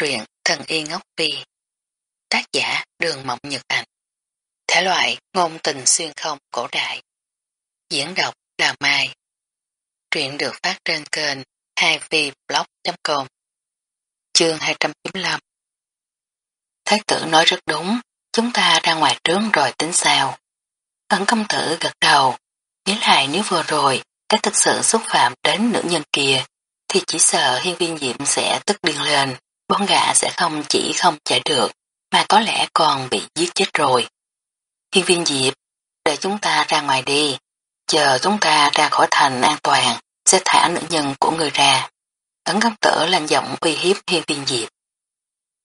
truyện Thần Y Ngốc Phi. Tác giả Đường Mộng Nhật Ảnh Thể loại ngôn tình xuyên không cổ đại. Diễn đọc Đào Mai. Truyện được phát trên kênh 2vblog.com Chương 295 Thái tử nói rất đúng, Chúng ta ra ngoài trướng rồi tính sao? Ấn công tử gật đầu. Nghĩ lại nếu vừa rồi, Cái thực sự xúc phạm đến nữ nhân kia, Thì chỉ sợ hiên viên diệm sẽ tức điên lên. Bọn gã sẽ không chỉ không chạy được, mà có lẽ còn bị giết chết rồi. Hiên viên Diệp, để chúng ta ra ngoài đi, chờ chúng ta ra khỏi thành an toàn, sẽ thả nữ nhân của người ra. Ấn công tử lành giọng uy hiếp hiên viên Diệp.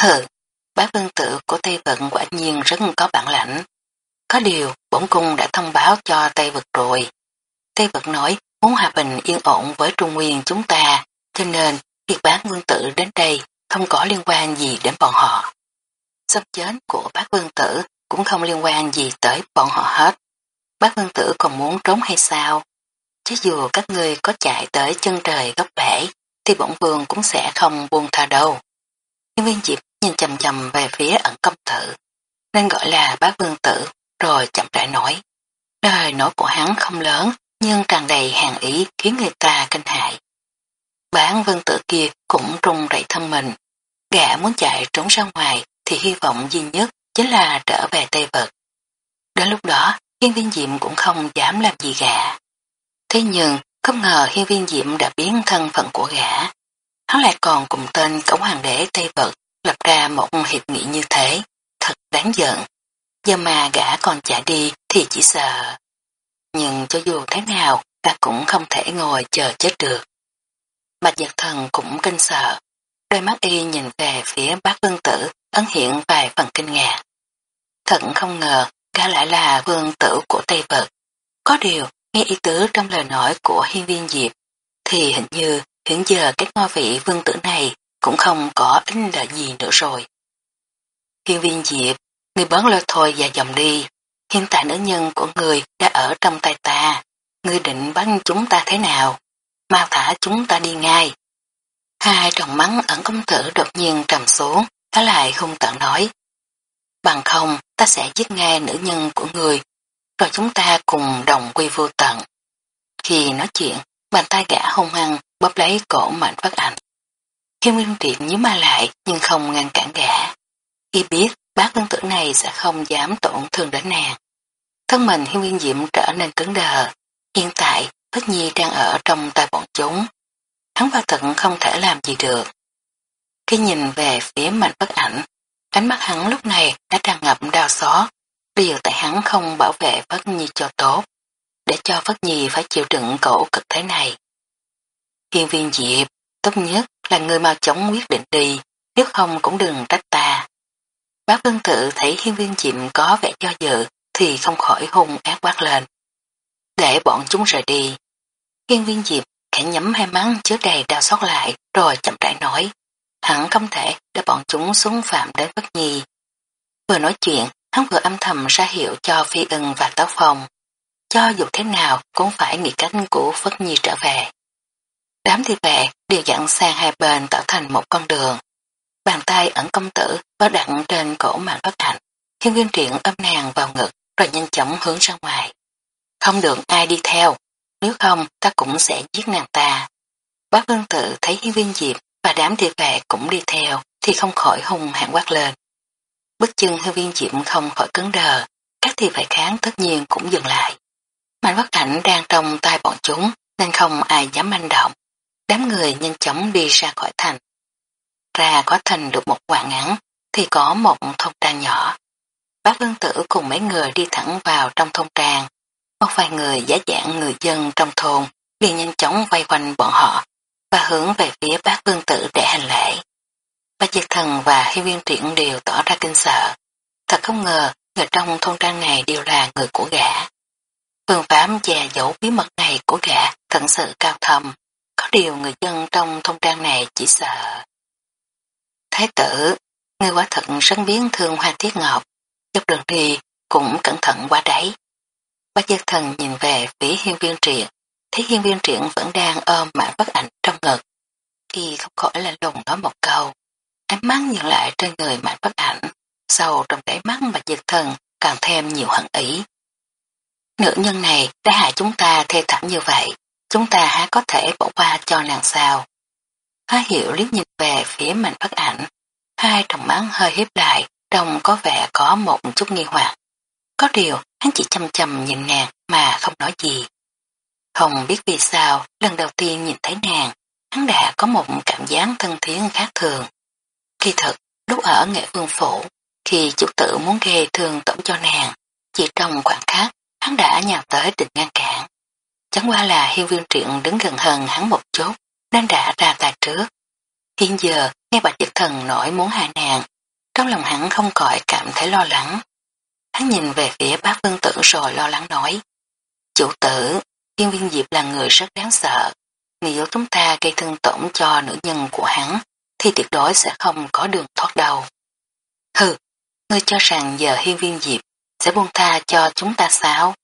Hừ, bác vương tử của Tây Vận quả nhiên rất có bản lãnh. Có điều, bổn cung đã thông báo cho Tây Vực rồi. Tây Vực nói muốn hòa bình yên ổn với Trung Nguyên chúng ta, cho nên việc bác vương tử đến đây không có liên quan gì đến bọn họ. Sắp chết của bác vương tử cũng không liên quan gì tới bọn họ hết. Bác vương tử còn muốn trốn hay sao? Chứ dù các ngươi có chạy tới chân trời góc bể, thì bọn vương cũng sẽ không buông tha đâu. Nhân viên Diệp nhìn chầm chầm về phía ẩn công tử, nên gọi là bác vương tử, rồi chậm rãi nói. Lời nói của hắn không lớn, nhưng tràn đầy hàng ý khiến người ta kinh hại. Bán vương tử kia cũng trung rẩy thân mình, Gã muốn chạy trốn ra ngoài thì hy vọng duy nhất chính là trở về Tây Vật. Đến lúc đó, hiên viên diệm cũng không dám làm gì gã. Thế nhưng, không ngờ hiên viên diệm đã biến thân phận của gã. Hắn lại còn cùng tên cổng hoàng đế Tây Vật lập ra một hiệp nghị như thế. Thật đáng giận. Giờ mà gã còn chạy đi thì chỉ sợ. Nhưng cho dù thế nào, ta cũng không thể ngồi chờ chết được. Bạch nhật thần cũng kinh sợ, Đôi mắt y nhìn về phía bác vương tử, ấn hiện vài phần kinh ngạc. Thật không ngờ, gã lại là vương tử của Tây Vật. Có điều, nghe ý tứ trong lời nói của hiên viên Diệp, thì hình như hiện giờ cái ngôi vị vương tử này cũng không có ích lợi gì nữa rồi. Hiên viên Diệp, người bớn lo thôi và dòng đi. Hiện tại nữ nhân của người đã ở trong tay ta. Ngươi định bắn chúng ta thế nào? Mau thả chúng ta đi ngay. Hai tròng mắng ẩn công tử đột nhiên trầm lại hung tận nói. Bằng không, ta sẽ giết ngay nữ nhân của người, rồi chúng ta cùng đồng quy vô tận. Khi nói chuyện, bàn tay gã hung hăng bóp lấy cổ mạnh phát ảnh. Hiên Nguyên Triệt nhíu ma lại nhưng không ngăn cản gã. Khi biết bác vương tử này sẽ không dám tổn thương đến nàng. Thân mình Hiên Nguyên Diệm trở nên cứng đờ. Hiện tại, Phất Nhi đang ở trong tay bọn chúng, hắn và thật không thể làm gì được. Khi nhìn về phía mạnh bất ảnh, ánh mắt hắn lúc này đã tràn ngập đau xót, điều tại hắn không bảo vệ Phất Nhi cho tốt, để cho Phất Nhi phải chịu đựng cổ cực thế này. Hiên viên Diệp, tốt nhất là người mau chóng quyết định đi, nếu không cũng đừng trách ta. Bác Vân Tự thấy hiên viên Diệp có vẻ do dự, thì không khỏi hung ác quát lên. Để bọn chúng rời đi. Hiên viên Diệp khẽ nhắm hai mắt chứa đầy đau xót lại rồi chậm rãi nói hắn không thể để bọn chúng xuống phạm đến bất nhi. Vừa nói chuyện, hắn vừa âm thầm ra hiệu cho Phi ưng và Táo Phong. Cho dù thế nào cũng phải nghĩ cách của Phất Nhi trở về. Đám thi vệ đều dặn sang hai bên tạo thành một con đường. Bàn tay ẩn công tử có đặn trên cổ mạng bất hạnh. Hiên viên triển âm nàng vào ngực rồi nhanh chóng hướng ra ngoài. Không được ai đi theo, nếu không ta cũng sẽ giết nàng ta. Bác vương tự thấy hiên viên diệp và đám thị vệ cũng đi theo thì không khỏi hung hãn quát lên. Bước chân hiên viên diệp không khỏi cứng đờ, các thị vệ kháng tất nhiên cũng dừng lại. Mạnh bất ảnh đang trong tay bọn chúng nên không ai dám manh động. Đám người nhanh chóng đi ra khỏi thành. Ra khỏi thành được một quãng ngắn thì có một thôn trang nhỏ. Bác vương tử cùng mấy người đi thẳng vào trong thôn trang một vài người giả dạng người dân trong thôn liền nhanh chóng quay quanh bọn họ và hướng về phía bác vương tử để hành lễ. Bác Diệt Thần và hi Viên Triển đều tỏ ra kinh sợ. Thật không ngờ người trong thôn trang này đều là người của gã. Phương pháp che giấu bí mật này của gã thật sự cao thầm. Có điều người dân trong thôn trang này chỉ sợ. Thái tử, người quả thật rất biến thương hoa tiết ngọc. Dọc đường đi cũng cẩn thận quá đấy. Bác giác thần nhìn về phía hiên viên triện, thấy hiên viên triện vẫn đang ôm mã bất ảnh trong ngực. Y không khỏi là lùng nói một câu. Ánh mắt nhìn lại trên người mạnh bất ảnh, sâu trong đáy mắt và diệt thần càng thêm nhiều hận ý. Nữ nhân này đã hại chúng ta thê thảm như vậy, chúng ta há có thể bỏ qua cho nàng sao. Há hiểu liếc nhìn về phía mạnh bất ảnh, hai tròng mắt hơi hiếp lại, trông có vẻ có một chút nghi hoặc. Có điều, hắn chỉ chăm chăm nhìn nàng mà không nói gì. Không biết vì sao, lần đầu tiên nhìn thấy nàng, hắn đã có một cảm giác thân thiết khác thường. Khi thật, lúc ở nghệ vương phủ, khi chủ tử muốn gây thương tổng cho nàng, chỉ trong khoảng khắc, hắn đã nhào tới định ngăn cản. Chẳng qua là hiên viên truyện đứng gần hơn hắn một chút, nên đã ra tay trước. Hiện giờ, nghe bạch dịch thần nổi muốn hại nàng, trong lòng hắn không khỏi cảm thấy lo lắng. Hắn nhìn về phía bác vương tử rồi lo lắng nói. Chủ tử, hiên viên diệp là người rất đáng sợ. Nếu chúng ta gây thương tổn cho nữ nhân của hắn, thì tuyệt đối sẽ không có đường thoát đầu. Hừ, ngươi cho rằng giờ hiên viên diệp sẽ buông tha cho chúng ta sao?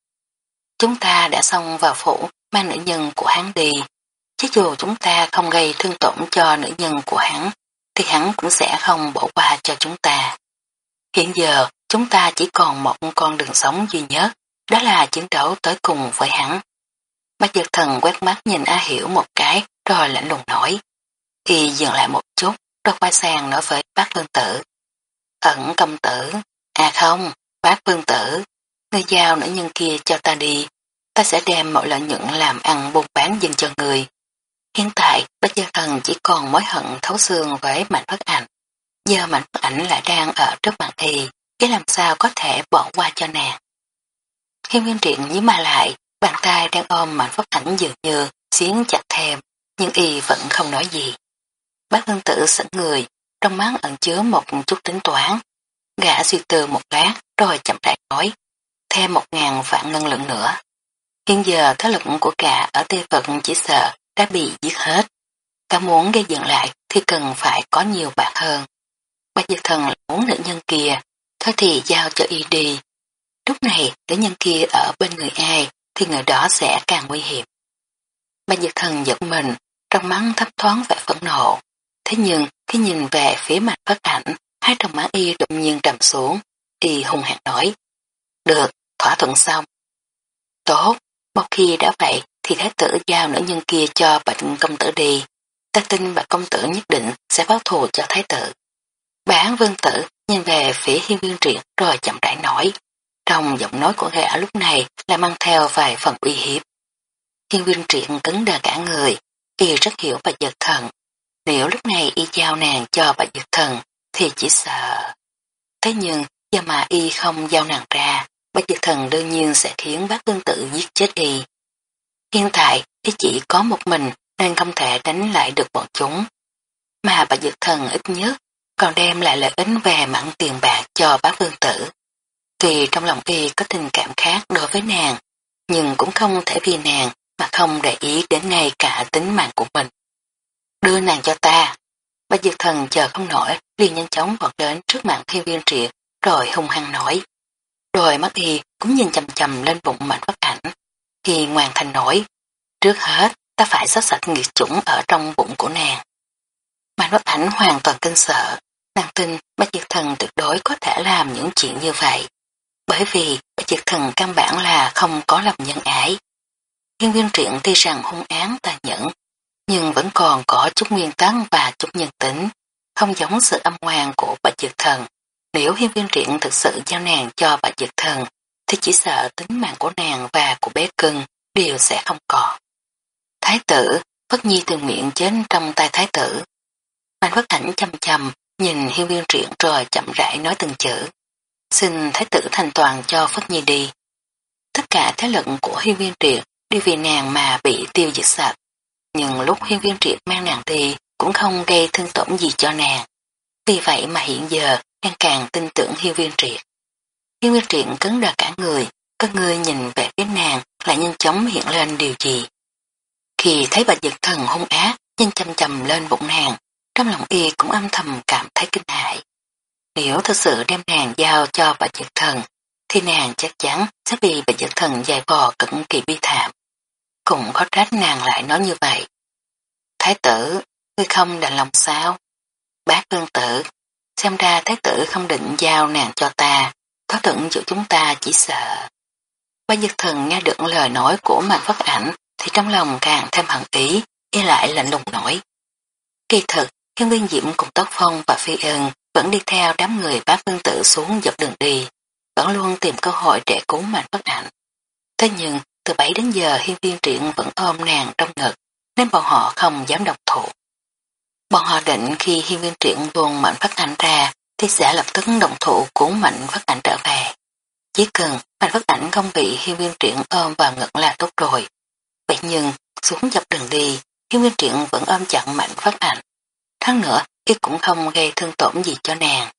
Chúng ta đã xong vào phủ mang nữ nhân của hắn đi. Chứ dù chúng ta không gây thương tổn cho nữ nhân của hắn, thì hắn cũng sẽ không bỏ qua cho chúng ta. Hiện giờ, chúng ta chỉ còn một con đường sống duy nhất, đó là chiến đấu tới cùng với hắn. Bác dược thần quét mắt nhìn A Hiểu một cái, rồi lạnh lùng nói. Y dừng lại một chút, rồi quay sang nói với bác vương tử. Ẩn công tử, à không, bác vương tử, ngươi giao nữ nhân kia cho ta đi, ta sẽ đem mọi lợi nhuận làm ăn buôn bán dừng cho người. Hiện tại, bác gia thần chỉ còn mối hận thấu xương với mạnh bất ảnh. Giờ mạnh bất ảnh lại đang ở trước mặt y, cái làm sao có thể bỏ qua cho nàng. Hiên viên triện nhíu mà lại, bàn tay đang ôm mạnh bất ảnh dường như, xiến chặt thêm, nhưng y vẫn không nói gì. Bác hương tử sững người, trong mắt ẩn chứa một chút tính toán. Gã suy tư một lát, rồi chậm rãi nói, thêm một ngàn vạn ngân lượng nữa. Hiện giờ thế lực của cả ở Tây Phật chỉ sợ đã bị giết hết. Ta muốn gây dựng lại thì cần phải có nhiều bạc hơn. Bác Diệp Thần muốn nữ nhân kia, thôi thì giao cho y đi. Lúc này, nữ nhân kia ở bên người ai thì người đó sẽ càng nguy hiểm. Bạch Diệp Thần giật mình, trong mắt thấp thoáng vẻ phẫn nộ. Thế nhưng, khi nhìn về phía mặt phát ảnh, hai trong mắt y đột nhiên trầm xuống, y hung hãn nói. Được, thỏa thuận xong. Tốt, một khi đã vậy thì thái tử giao nữ nhân kia cho bạch công tử đi. Ta tin bạch công tử nhất định sẽ báo thù cho thái tử. Bán vương tử nhìn về phía hiên viên truyện rồi chậm rãi nói. Trong giọng nói của gã lúc này là mang theo vài phần uy hiếp. Hiên viên truyện cứng đờ cả người, y rất hiểu bạch giật thần. Nếu lúc này y giao nàng cho bạch giật thần thì chỉ sợ. Thế nhưng do mà y không giao nàng ra, bạch giật thần đương nhiên sẽ khiến bác tương tự giết chết y. Hiện tại, y chỉ có một mình nên không thể đánh lại được bọn chúng. Mà bạch giật thần ít nhất còn đem lại lợi ích về mặn tiền bạc cho bác vương tử. Tuy trong lòng y có tình cảm khác đối với nàng, nhưng cũng không thể vì nàng mà không để ý đến ngay cả tính mạng của mình. Đưa nàng cho ta. Bác Dược Thần chờ không nổi, liền nhanh chóng vọt đến trước mặt thiên viên triệt, rồi hung hăng nói. Rồi mắt y cũng nhìn chầm chầm lên bụng mạnh bất ảnh. Thì ngoan thành nổi. Trước hết, ta phải xót sạch nghiệt chủng ở trong bụng của nàng. Mạnh bất ảnh hoàn toàn kinh sợ. Nàng tin Bạch diệt Thần tuyệt đối có thể làm những chuyện như vậy. Bởi vì Bạch diệt Thần căn bản là không có lòng nhân ái. Hiên viên truyện tuy rằng hung án tà nhẫn, nhưng vẫn còn có chút nguyên tắc và chút nhân tính, không giống sự âm ngoan của bạch diệt thần. Nếu hiên viên truyện thực sự giao nàng cho bạch diệt thần, thì chỉ sợ tính mạng của nàng và của bé cưng đều sẽ không còn. Thái tử, Phất Nhi từ miệng chết trong tay thái tử. Mạnh Phất Ảnh chăm chăm, nhìn hiên viên triển rồi chậm rãi nói từng chữ. Xin thái tử thành toàn cho Phất Nhi đi. Tất cả thế lực của hiên viên triệt đi vì nàng mà bị tiêu diệt sạch. Nhưng lúc hiên viên triệt mang nàng đi cũng không gây thương tổn gì cho nàng. Vì vậy mà hiện giờ đang càng tin tưởng hiên viên triệt. Hiên viên triệt cứng đờ cả người, các người nhìn về phía nàng lại nhanh chóng hiện lên điều gì. Khi thấy bà giật thần hung ác, nhanh chăm chầm lên bụng nàng, trong lòng y cũng âm thầm cảm thấy kinh hại. Nếu thật sự đem nàng giao cho bà giật thần, thì nàng chắc chắn sẽ bị bà giật thần dài vò cực kỳ bi thảm cũng có trách nàng lại nói như vậy. Thái tử, ngươi không đành lòng sao? bác vương tử. Xem ra thái tử không định giao nàng cho ta, có thuận giữa chúng ta chỉ sợ. Bà dực thần nghe được lời nói của mạnh phất ảnh thì trong lòng càng thêm hận ý, y lại lạnh lùng nổi. Kỳ thực, hiên viên diễm cùng Tóc Phong và Phi ân vẫn đi theo đám người bác vương tử xuống dọc đường đi, vẫn luôn tìm cơ hội để cứu mạnh phất hạnh. Thế nhưng, từ 7 đến giờ hiên viên triện vẫn ôm nàng trong ngực, nên bọn họ không dám độc thủ. Bọn họ định khi hiên viên triện buông mạnh phát ảnh ra thì sẽ lập tức động thủ cứu mạnh phát ảnh trở về. Chỉ cần mạnh phát ảnh không bị hiên viên triện ôm vào ngực là tốt rồi. Vậy nhưng xuống dọc đường đi, hiên viên triện vẫn ôm chặn mạnh phát ảnh. Tháng nữa, y cũng không gây thương tổn gì cho nàng.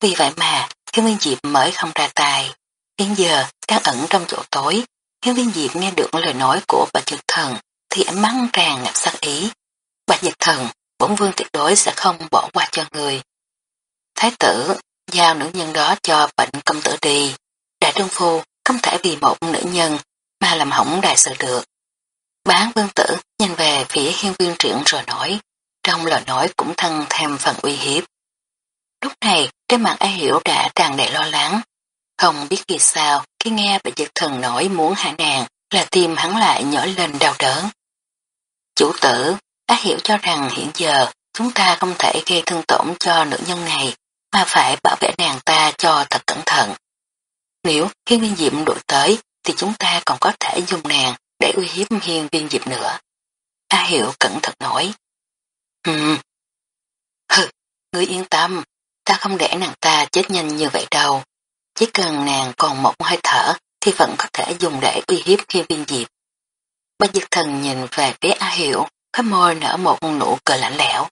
Vì vậy mà, hiên viên diệp mới không ra tay. Hiện giờ, đang ẩn trong chỗ tối, hiên viên diệp nghe được lời nói của bà trực thần thì ánh mắt tràn ngập sắc ý. Bà giật thần, bổn vương tuyệt đối sẽ không bỏ qua cho người. Thái tử, giao nữ nhân đó cho bệnh công tử đi. Đại trung phu không thể vì một nữ nhân mà làm hỏng đại sự được. Bán vương tử nhìn về phía hiên viên triển rồi nói, trong lời nói cũng thân thêm phần uy hiếp. Lúc này, trên mặt ai hiểu đã tràn đầy lo lắng. Không biết vì sao, khi nghe bà giật thần nói muốn hạ nàng, là tim hắn lại nhỏ lên đau đớn. Chủ tử, Á hiểu cho rằng hiện giờ chúng ta không thể gây thương tổn cho nữ nhân này mà phải bảo vệ nàng ta cho thật cẩn thận. Nếu hiên viên diệm đuổi tới thì chúng ta còn có thể dùng nàng để uy hiếp hiên viên diệp nữa. A hiểu cẩn thận nói hừ Hừ, ngươi yên tâm, ta không để nàng ta chết nhanh như vậy đâu. Chỉ cần nàng còn một hơi thở thì vẫn có thể dùng để uy hiếp hiên viên diệp. Bác diệt thần nhìn về phía A Hiểu, khóe môi nở một nụ cười lạnh lẽo.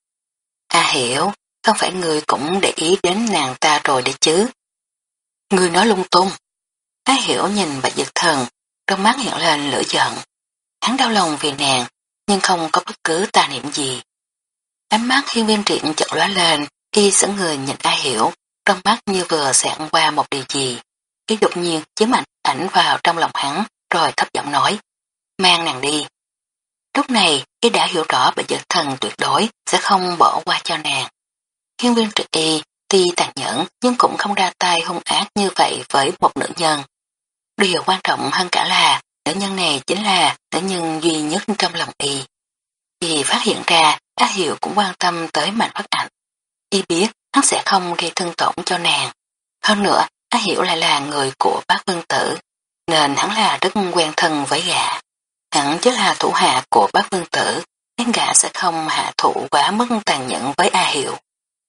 A Hiểu, không phải người cũng để ý đến nàng ta rồi đấy chứ. Người nói lung tung. A Hiểu nhìn bạch diệt thần, trong mắt hiện lên lửa giận. Hắn đau lòng vì nàng, nhưng không có bất cứ tà niệm gì. Ánh mắt hiên viên triện chợt lóe lên, y sững người nhìn ai Hiểu, trong mắt như vừa xẹt qua một điều gì. Y đột nhiên chiếm mạnh ảnh vào trong lòng hắn, rồi thấp giọng nói, mang nàng đi. Lúc này, y đã hiểu rõ bệnh dược thần tuyệt đối sẽ không bỏ qua cho nàng. Hiên viên triện y tuy tàn nhẫn nhưng cũng không ra tay hung ác như vậy với một nữ nhân. Điều quan trọng hơn cả là nữ nhân này chính là nữ nhân duy nhất trong lòng y. Vì phát hiện ra, A Hiệu cũng quan tâm tới mạnh phát ảnh. Y biết hắn sẽ không gây thương tổn cho nàng. Hơn nữa, A Hiểu lại là người của bác vương tử, nên hắn là rất quen thân với gã. Hắn chứ là thủ hạ của bác vương tử, nên gã sẽ không hạ thủ quá mức tàn nhẫn với A Hiểu.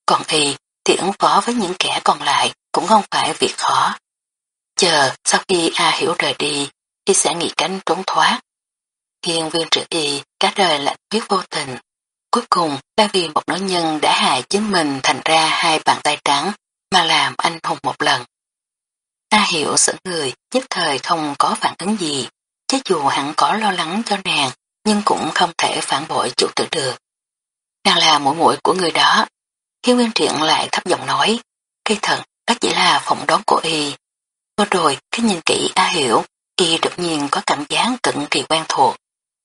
Còn y thì ứng phó với những kẻ còn lại cũng không phải việc khó. Chờ sau khi A Hiểu rời đi, y sẽ nghĩ cánh trốn thoát. Hiên viên trực y cả đời lạnh biết vô tình. Cuối cùng là vì một nữ nhân đã hại chính mình thành ra hai bàn tay trắng mà làm anh hùng một lần. A hiểu sợ người nhất thời không có phản ứng gì, chứ dù hẳn có lo lắng cho nàng nhưng cũng không thể phản bội chủ tử được. Nàng là mũi mũi của người đó. Hiếu Nguyên Triện lại thấp giọng nói, cây thật, đó chỉ là phỏng đoán của y. Vừa rồi, cái nhìn kỹ A Hiểu, y đột nhiên có cảm giác cực kỳ quen thuộc.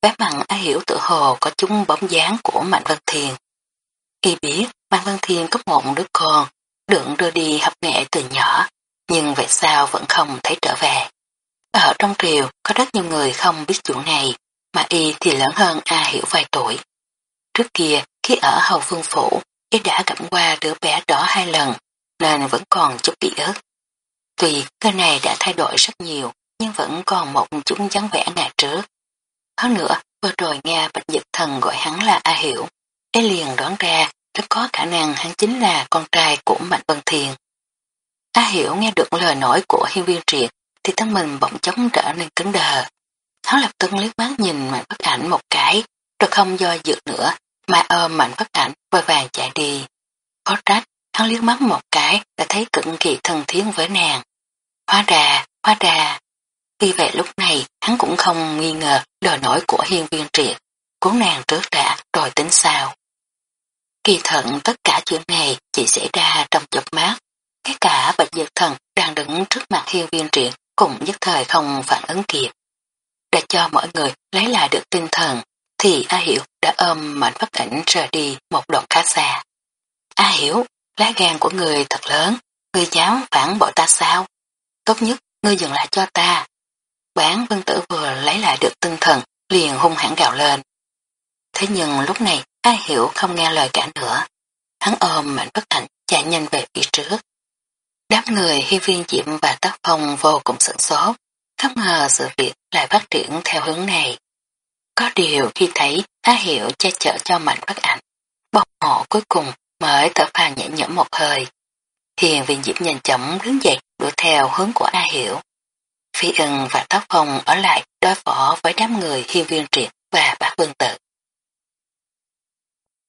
Bé mặn A Hiểu tự hồ có chúng bóng dáng của Mạnh văn Thiền. Y biết Mạnh văn Thiền có một đứa con, được đưa đi học nghệ từ nhỏ, nhưng vậy sao vẫn không thấy trở về. Ở trong triều có rất nhiều người không biết chuyện này, mà y thì lớn hơn A Hiểu vài tuổi. Trước kia, khi ở Hầu Phương Phủ, y đã gặp qua đứa bé đó hai lần, nên vẫn còn chút ký ức. Tuy cái này đã thay đổi rất nhiều, nhưng vẫn còn một chút dáng vẻ ngày trước. Hơn nữa, vừa rồi nghe Bạch dịch Thần gọi hắn là A Hiểu, y liền đoán ra rất có khả năng hắn chính là con trai của Mạnh Vân Thiền. A Hiểu nghe được lời nói của hiên viên triệt thì thân mình bỗng chóng trở nên cứng đờ. Hắn lập tức liếc mắt nhìn mạnh phát ảnh một cái rồi không do dự nữa mà ôm mạnh phát ảnh vội vàng chạy đi. Có trách, hắn liếc mắt một cái đã thấy cực kỳ thân thiết với nàng. Hóa ra, hóa ra tuy vậy lúc này hắn cũng không nghi ngờ đòi nổi của hiên viên triệt. Cố nàng trước đã rồi tính sao. Kỳ thận tất cả chuyện này chỉ xảy ra trong chớp mắt Cái cả bạch dược thần đang đứng trước mặt hiên viên triệt cũng nhất thời không phản ứng kịp. Để cho mọi người lấy lại được tinh thần, thì A Hiểu đã ôm mạnh phát ảnh rời đi một đoạn khá xa. A hiểu, lá gan của người thật lớn, người dám phản bội ta sao? Tốt nhất, ngươi dừng lại cho ta. Bán vân tử vừa lấy lại được tinh thần, liền hung hãn gào lên. Thế nhưng lúc này, A hiểu không nghe lời cả nữa. Hắn ôm mạnh bất hạnh chạy nhanh về phía trước. Đám người hy viên diệm và tác phong vô cùng sửng sốt, không ngờ sự việc lại phát triển theo hướng này. Có điều khi thấy A Hiểu che chở cho mạnh bất ảnh, bọn họ cuối cùng mới thở phào nhẹ nhõm một hơi. Hiền viên diễm nhanh chóng đứng dậy đuổi theo hướng của A Hiểu. Phi ưng và Tóc Phong ở lại đối phó với đám người hiên viên triệt và bác vương Tự.